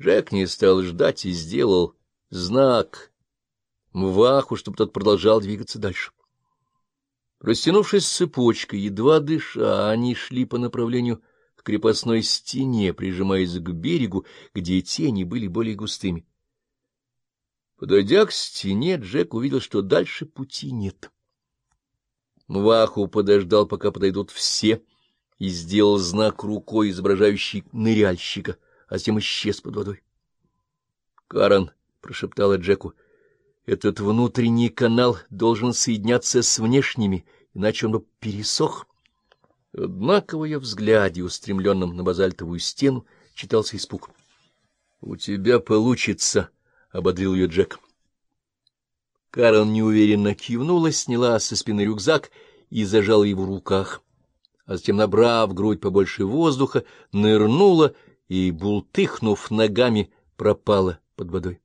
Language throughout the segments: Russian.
Джек не стал ждать и сделал знак Мваху, чтобы тот продолжал двигаться дальше. Растянувшись цепочкой, едва дыша, они шли по направлению к крепостной стене, прижимаясь к берегу, где тени были более густыми. Подойдя к стене, Джек увидел, что дальше пути нет. Мваху подождал, пока подойдут все, и сделал знак рукой, изображающий ныряльщика, а затем исчез под водой. — Карен, — прошептала Джеку, — этот внутренний канал должен соединяться с внешними, иначе он бы пересох. Однако в ее взгляде, устремленном на базальтовую стену, читался испуг. — У тебя получится, — ободрил ее Джек. Карен неуверенно кивнула, сняла со спины рюкзак и зажала его в руках, а затем, набрав грудь побольше воздуха, нырнула и, бултыхнув ногами, пропала под водой.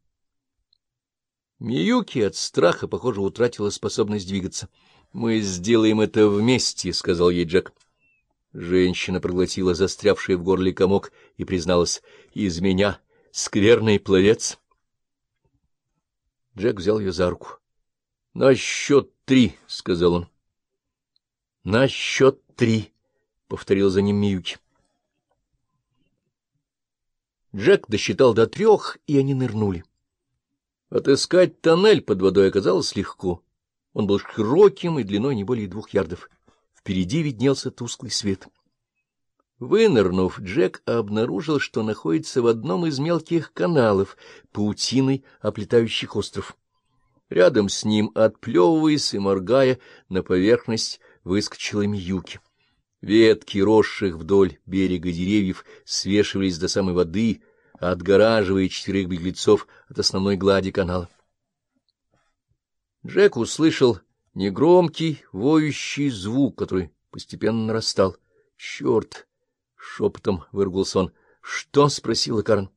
Миюки от страха, похоже, утратила способность двигаться. — Мы сделаем это вместе, — сказал ей Джек. Женщина проглотила застрявший в горле комок и призналась. — Из меня скверный пловец. Джек взял ее за руку. — На счет три, — сказал он. — На счет три, — повторил за ним Миюки. Джек досчитал до трех, и они нырнули. Отыскать тоннель под водой оказалось легко. Он был широким и длиной не более двух ярдов. Впереди виднелся тусклый свет. Вынырнув, Джек обнаружил, что находится в одном из мелких каналов, паутиной оплетающих остров. Рядом с ним, отплевываясь и моргая, на поверхность выскочила Миюки. Ветки, росших вдоль берега деревьев, свешивались до самой воды, отгораживая четырех беглецов от основной глади канала. Джек услышал негромкий, воющий звук, который постепенно нарастал. — Черт! — шепотом выругался он. — Что? — спросила Карн.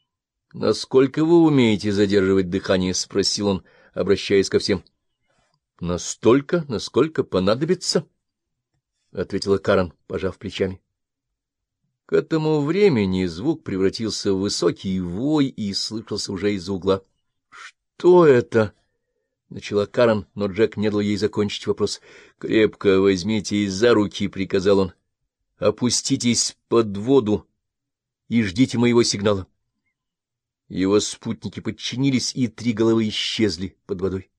— Насколько вы умеете задерживать дыхание? — спросил он, обращаясь ко всем. — Настолько, насколько понадобится, — ответила Карен, пожав плечами. К этому времени звук превратился в высокий вой и слышался уже из-за угла. — Что это? — начала Карен, но Джек не дал ей закончить вопрос. — Крепко возьмите за руки, — приказал он. — Опуститесь под воду и ждите моего сигнала. Его спутники подчинились, и три головы исчезли под водой.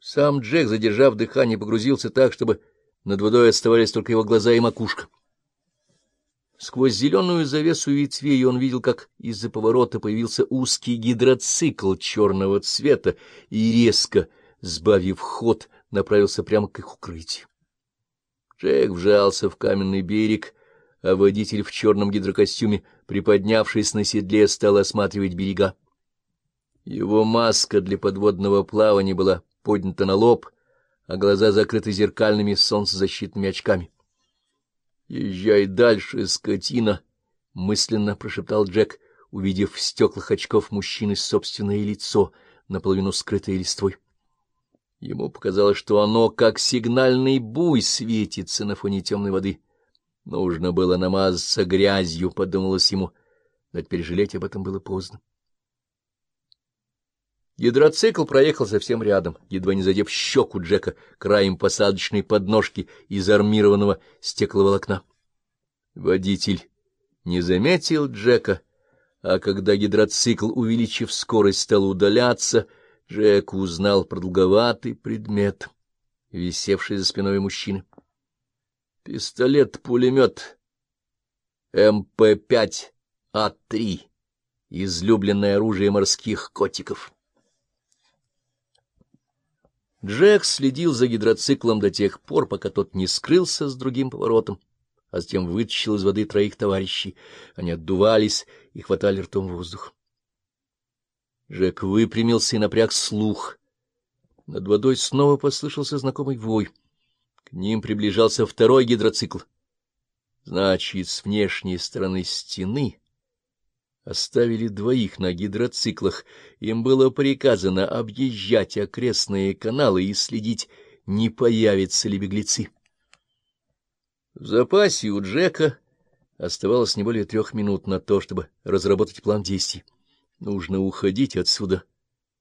Сам Джек, задержав дыхание, погрузился так, чтобы над водой оставались только его глаза и макушка. Сквозь зеленую завесу ветвей он видел, как из-за поворота появился узкий гидроцикл черного цвета и, резко сбавив ход, направился прямо к их укрытию. Джек вжался в каменный берег, а водитель в черном гидрокостюме, приподнявшись на седле, стал осматривать берега. Его маска для подводного плавания была поднята на лоб, а глаза закрыты зеркальными солнцезащитными очками. — Езжай дальше, скотина! — мысленно прошептал Джек, увидев в стеклах очков мужчины собственное лицо, наполовину скрытое листвой. Ему показалось, что оно, как сигнальный буй, светится на фоне темной воды. Нужно было намазаться грязью, — подумалось ему, но теперь жалеть об этом было поздно. Гидроцикл проехал совсем рядом, едва не задев щеку Джека краем посадочной подножки из армированного стекловолокна. Водитель не заметил Джека, а когда гидроцикл, увеличив скорость, стал удаляться, Джек узнал продолговатый предмет, висевший за спиной мужчины. Пистолет-пулемет МП-5А3, излюбленное оружие морских котиков. Джек следил за гидроциклом до тех пор, пока тот не скрылся с другим поворотом, а затем вытащил из воды троих товарищей. Они отдувались и хватали ртом воздух. Джек выпрямился и напряг слух. Над водой снова послышался знакомый вой. К ним приближался второй гидроцикл. Значит, с внешней стороны стены оставили двоих на гидроциклах. Им было приказано объезжать окрестные каналы и следить, не появятся ли беглецы. В запасе у Джека Оставалось не более трех минут на то, чтобы разработать план действий. Нужно уходить отсюда